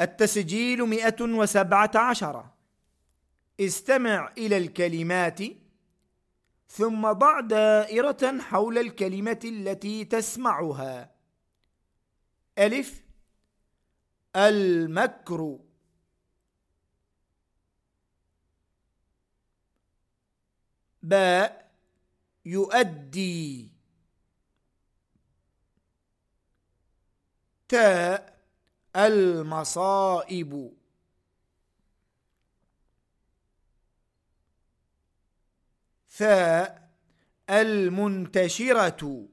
التسجيل مئة وسبعة عشر. استمع إلى الكلمات ثم ضع دائرة حول الكلمة التي تسمعها. ألف. المكر. باء. يؤدي. تاء. المصائب. ثاء المنتشرة.